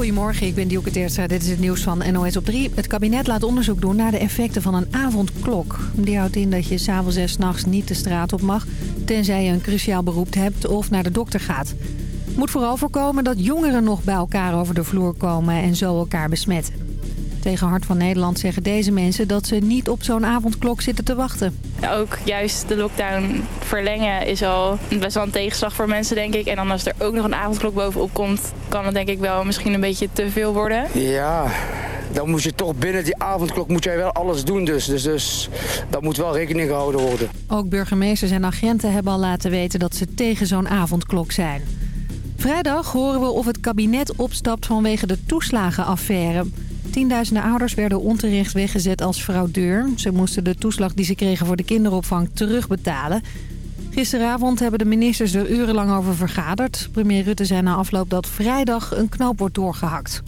Goedemorgen, ik ben Dielke Teertstra. Dit is het nieuws van NOS op 3. Het kabinet laat onderzoek doen naar de effecten van een avondklok. Die houdt in dat je s'avonds en s'nachts niet de straat op mag... tenzij je een cruciaal beroep hebt of naar de dokter gaat. Moet vooral voorkomen dat jongeren nog bij elkaar over de vloer komen... en zo elkaar besmetten. Tegen Hart van Nederland zeggen deze mensen dat ze niet op zo'n avondklok zitten te wachten. Ook juist de lockdown verlengen is al best wel een tegenslag voor mensen, denk ik. En dan als er ook nog een avondklok bovenop komt, kan het denk ik wel misschien een beetje te veel worden. Ja, dan moet je toch binnen die avondklok moet jij wel alles doen dus. Dus, dus dat moet wel rekening gehouden worden. Ook burgemeesters en agenten hebben al laten weten dat ze tegen zo'n avondklok zijn. Vrijdag horen we of het kabinet opstapt vanwege de toeslagenaffaire. Tienduizenden ouders werden onterecht weggezet als fraudeur. Ze moesten de toeslag die ze kregen voor de kinderopvang terugbetalen. Gisteravond hebben de ministers er urenlang over vergaderd. Premier Rutte zei na afloop dat vrijdag een knoop wordt doorgehakt.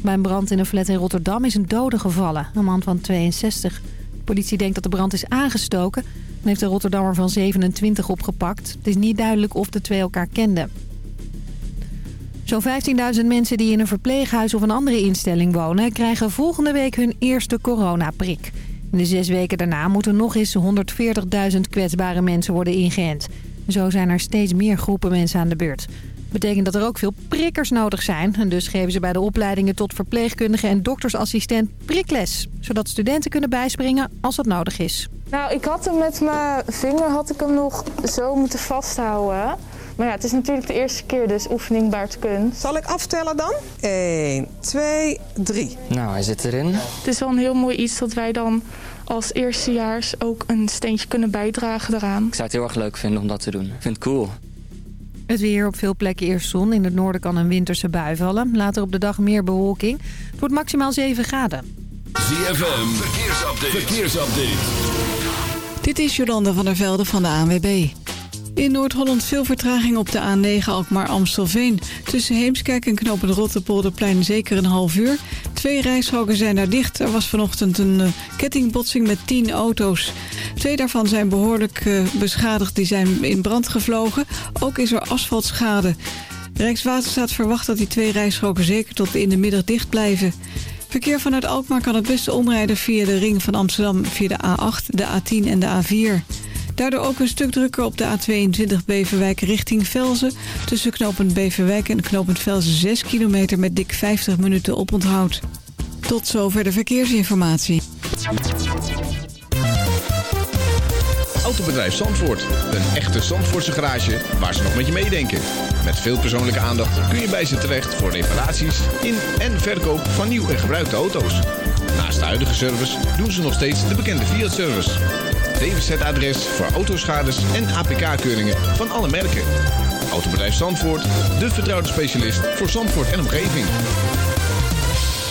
Bij een brand in een flat in Rotterdam is een dode gevallen, een man van 62. De politie denkt dat de brand is aangestoken en heeft de Rotterdammer van 27 opgepakt. Het is niet duidelijk of de twee elkaar kenden. Zo'n 15.000 mensen die in een verpleeghuis of een andere instelling wonen... krijgen volgende week hun eerste coronaprik. In de zes weken daarna moeten nog eens 140.000 kwetsbare mensen worden ingeënt. Zo zijn er steeds meer groepen mensen aan de beurt. Betekent dat er ook veel prikkers nodig zijn. En dus geven ze bij de opleidingen tot verpleegkundige en doktersassistent prikles. Zodat studenten kunnen bijspringen als dat nodig is. Nou, ik had hem met mijn vinger had ik hem nog zo moeten vasthouden... Maar ja, het is natuurlijk de eerste keer, dus oefening baart kun. Zal ik aftellen dan? 1, 2, 3. Nou, hij zit erin. Het is wel een heel mooi iets dat wij dan als eerstejaars ook een steentje kunnen bijdragen daaraan. Ik zou het heel erg leuk vinden om dat te doen. Ik vind het cool. Het weer op veel plekken eerst zon. In het noorden kan een winterse bui vallen. Later op de dag meer bewolking. Het wordt maximaal 7 graden. ZFM, verkeersupdate. verkeersupdate. Dit is Jolanda van der Velde van de ANWB. In Noord-Holland veel vertraging op de A9 Alkmaar-Amstelveen. Tussen Heemskerk en knopen Rotterpolderplein zeker een half uur. Twee rijstroken zijn daar dicht. Er was vanochtend een uh, kettingbotsing met tien auto's. Twee daarvan zijn behoorlijk uh, beschadigd. Die zijn in brand gevlogen. Ook is er asfaltschade. Rijkswaterstaat verwacht dat die twee rijstroken zeker tot in de middag dicht blijven. Verkeer vanuit Alkmaar kan het beste omrijden via de ring van Amsterdam... via de A8, de A10 en de A4. Daardoor ook een stuk drukker op de A22 Beverwijk richting Velzen. Tussen knooppunt Beverwijk en knooppunt Velzen 6 kilometer met dik 50 minuten oponthoud. Tot zover de verkeersinformatie. Autobedrijf Zandvoort. Een echte Zandvoortse garage waar ze nog met je meedenken. Met veel persoonlijke aandacht kun je bij ze terecht voor reparaties in en verkoop van nieuw en gebruikte auto's. Naast de huidige service doen ze nog steeds de bekende Fiat-service. DWZ-adres voor autoschades en APK-keuringen van alle merken. Autobedrijf Zandvoort, de vertrouwde specialist voor Zandvoort en omgeving.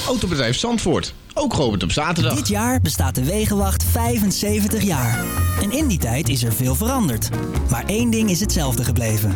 Autobedrijf Zandvoort, ook geopend op zaterdag. Dit jaar bestaat de Wegenwacht 75 jaar. En in die tijd is er veel veranderd. Maar één ding is hetzelfde gebleven.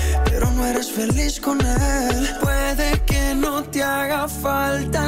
feliz con él. Puede que no te haga falta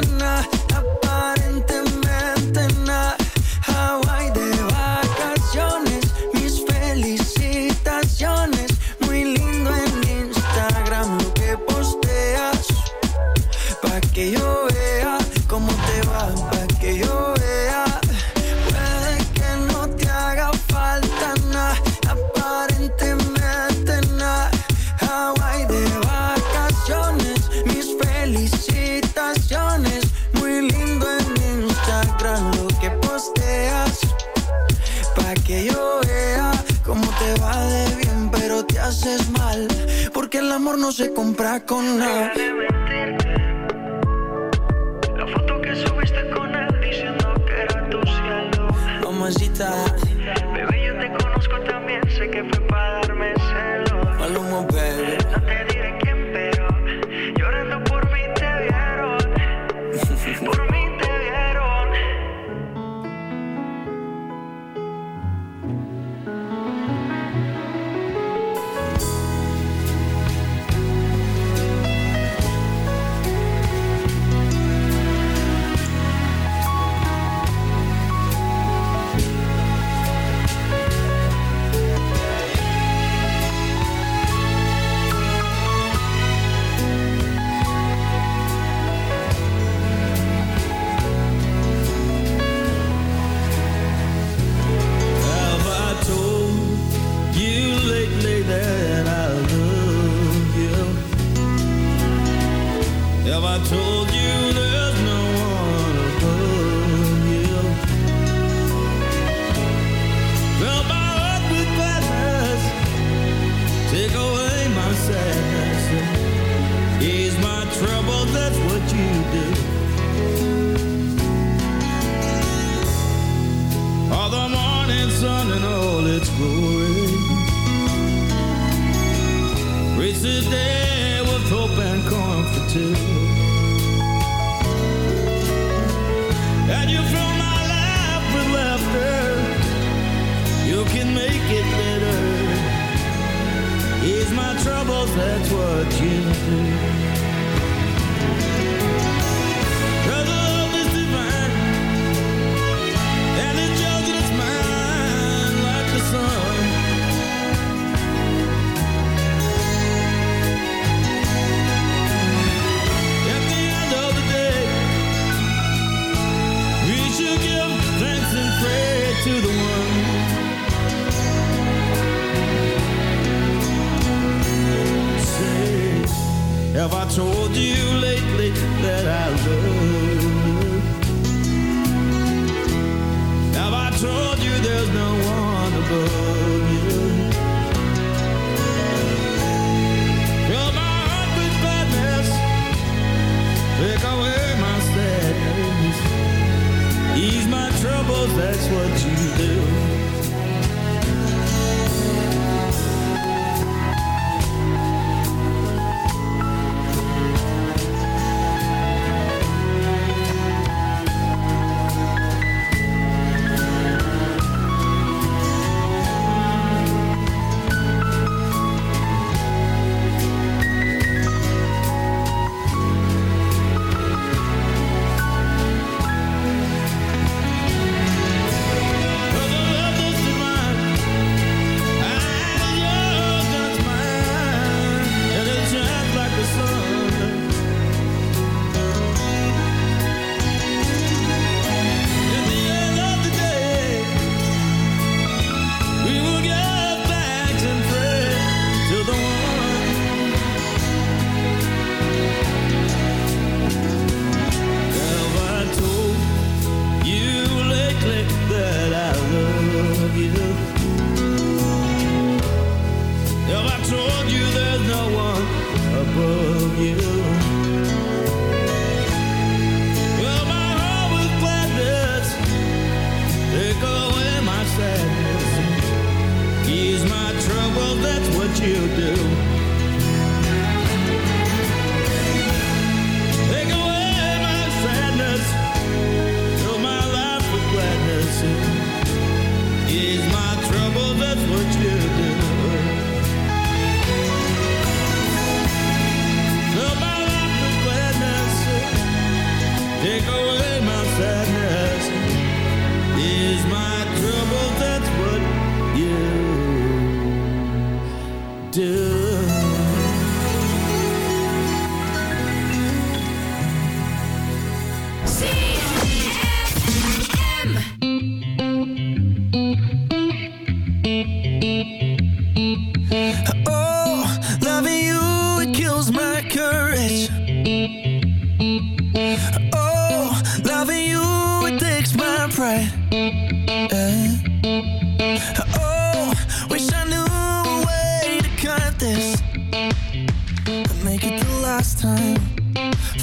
last time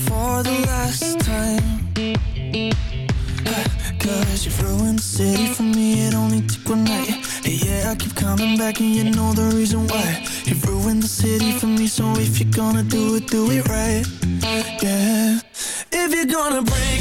For the last time. Cause you ruined the city for me It only took one night And yeah, I keep coming back And you know the reason why. You ruined the city for me So if you're gonna do it, do it right. Yeah If you're gonna break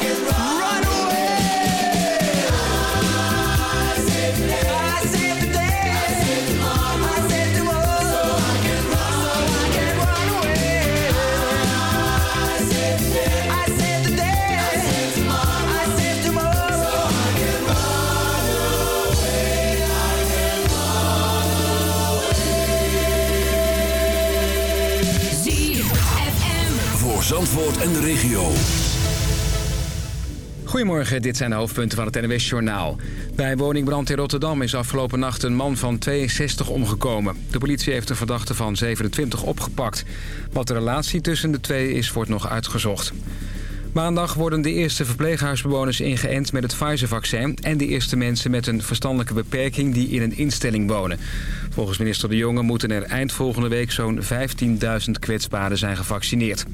Zandvoort en de regio. Goedemorgen, dit zijn de hoofdpunten van het NWS-journaal. Bij woningbrand in Rotterdam is afgelopen nacht een man van 62 omgekomen. De politie heeft een verdachte van 27 opgepakt. Wat de relatie tussen de twee is, wordt nog uitgezocht. Maandag worden de eerste verpleeghuisbewoners ingeënt met het Pfizer-vaccin... en de eerste mensen met een verstandelijke beperking die in een instelling wonen. Volgens minister De Jonge moeten er eind volgende week zo'n 15.000 kwetsbaren zijn gevaccineerd.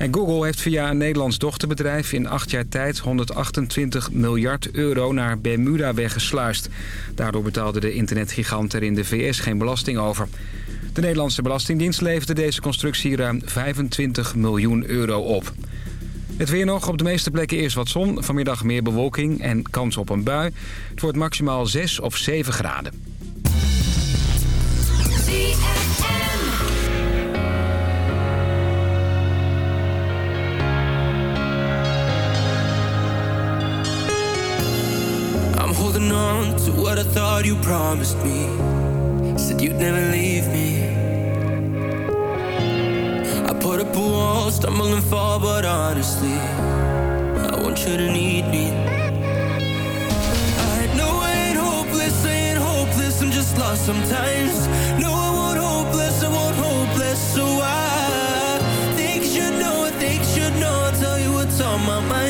En Google heeft via een Nederlands dochterbedrijf in acht jaar tijd 128 miljard euro naar Bermuda weggesluist. Daardoor betaalde de internetgigant er in de VS geen belasting over. De Nederlandse Belastingdienst leverde deze constructie ruim 25 miljoen euro op. Het weer nog. Op de meeste plekken eerst wat zon. Vanmiddag meer bewolking en kans op een bui. Het wordt maximaal 6 of 7 graden. What I thought you promised me. Said you'd never leave me. I put up a wall, stumble and fall, but honestly, I want you to need me. I know I ain't hopeless, I ain't hopeless, I'm just lost sometimes. No, I won't hopeless, I won't hopeless, so I think you should know, I think you should know, I'll tell you what's on my mind.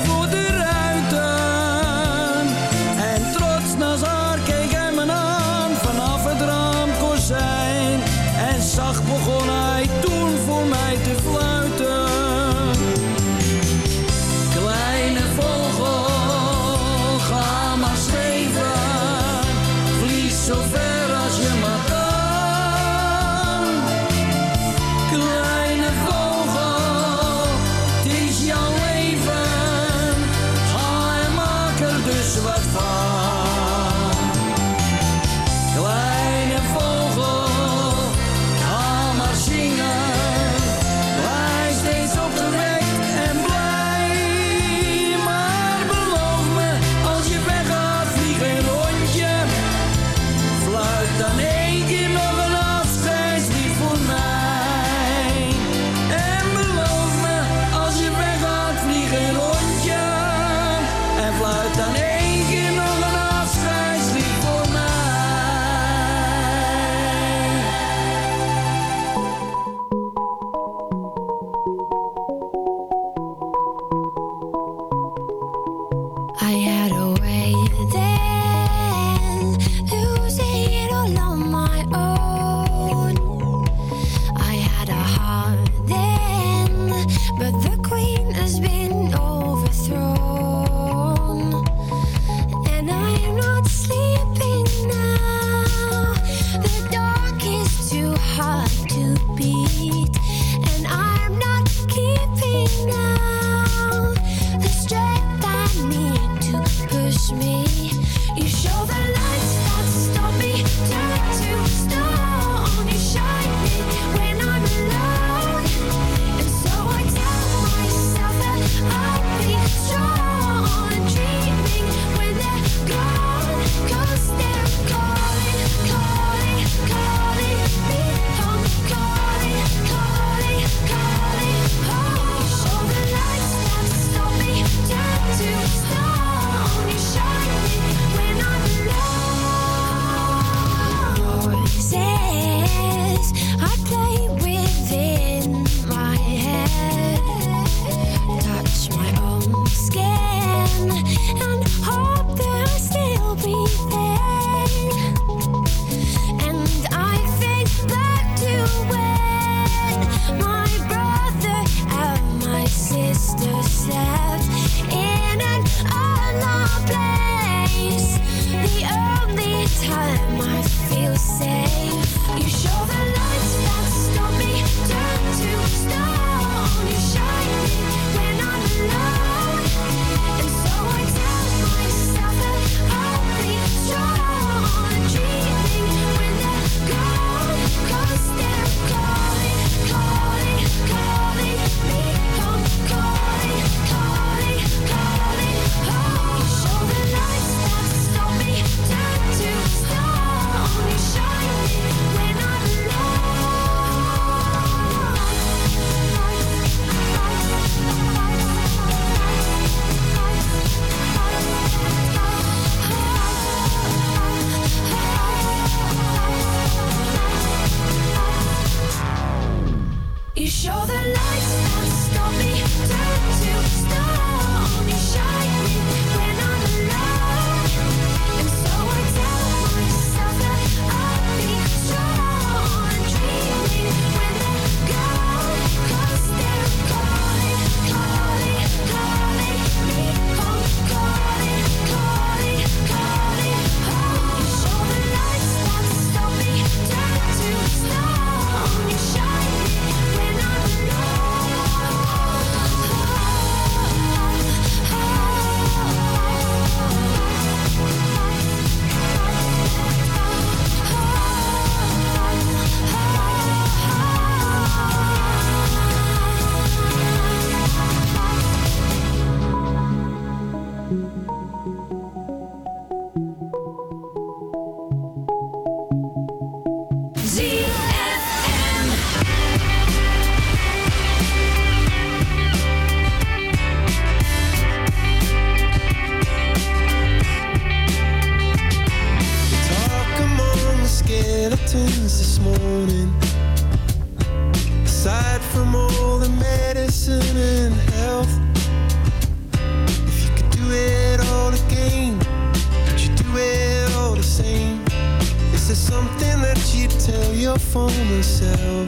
something that you'd tell your former self.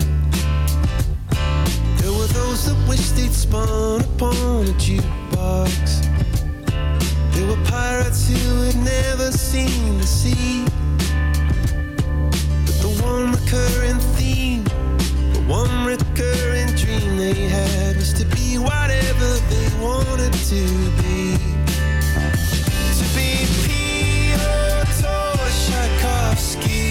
There were those that wished they'd spun upon a jukebox. There were pirates who had never seen the sea. But the one recurring theme, the one recurring dream they had was to be whatever they wanted to be. To be Pyotr Tchaikovsky.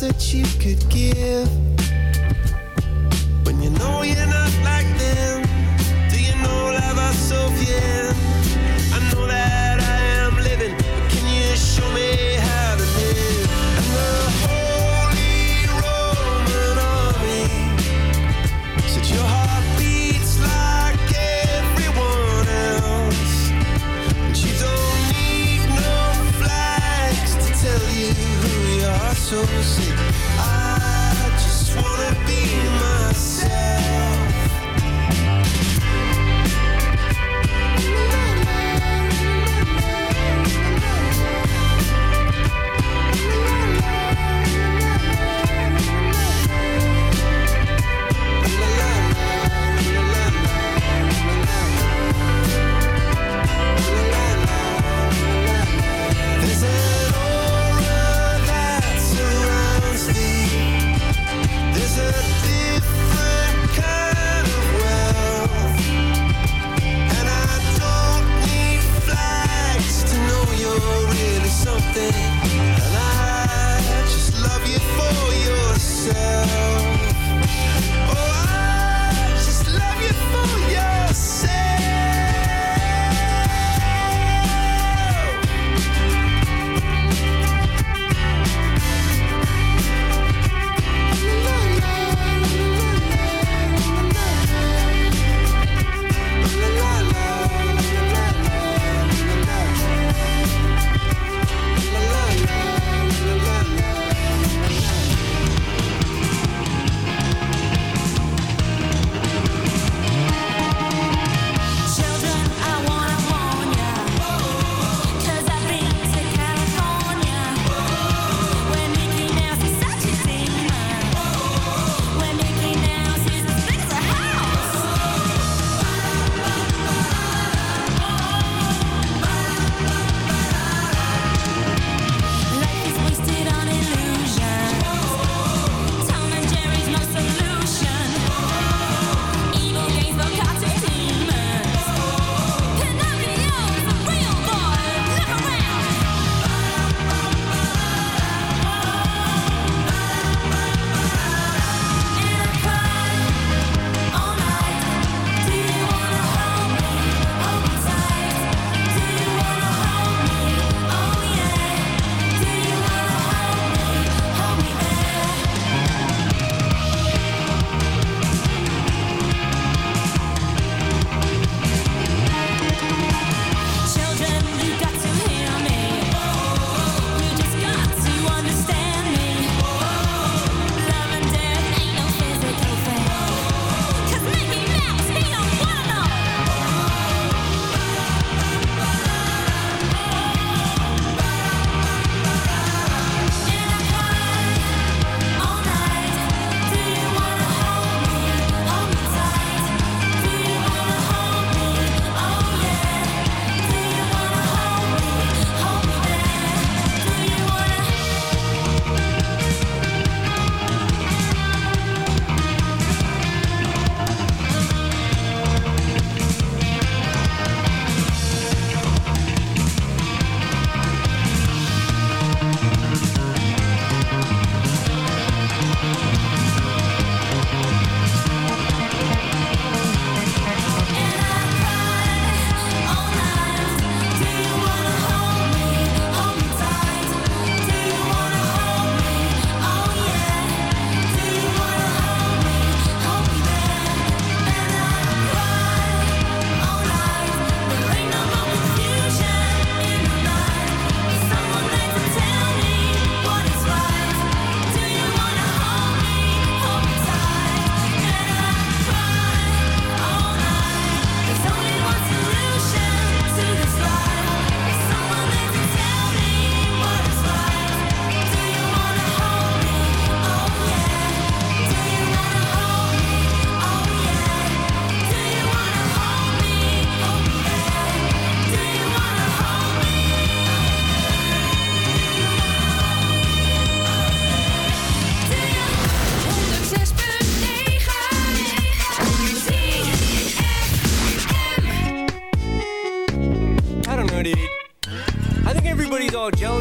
that you could give.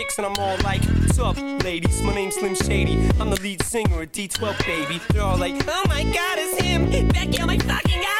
and I'm all like, up, ladies? My name's Slim Shady. I'm the lead singer of D12, baby. They're all like, Oh my god, it's him. Becky, oh my fucking god.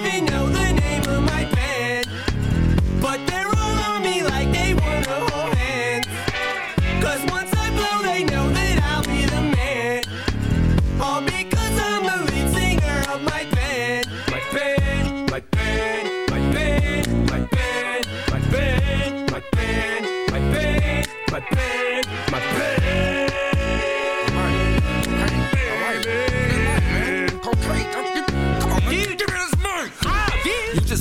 know the name of my band. But they're all on me like they wanna hold hands. Cause once I blow, they know that I'll be the man. All because I'm the lead singer of my band. My band, my band, my band, my band, my band, my band, my band, my band, my band. You just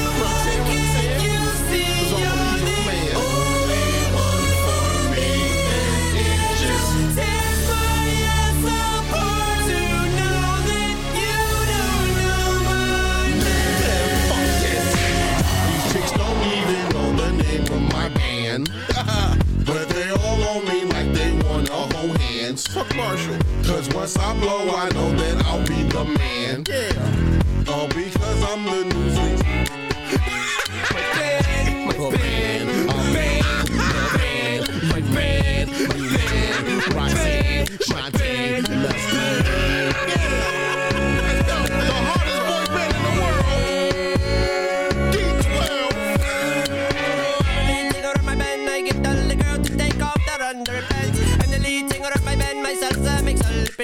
These Marshall. Cause once I blow, I know that I'll be the man. Yeah. All because I'm the newsies. my band, my band,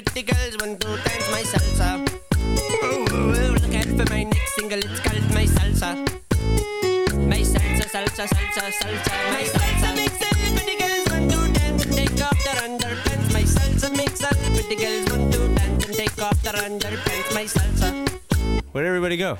pretty girls want to dance my salsa. Ooh, ooh, look out for my next single, it's called my salsa. My salsa, salsa, salsa, salsa, my salsa makes all the pretty girls want to dance and take off their underpants. My salsa makes all the pretty girls want to dance and take off their underpants. My salsa. Where'd everybody go?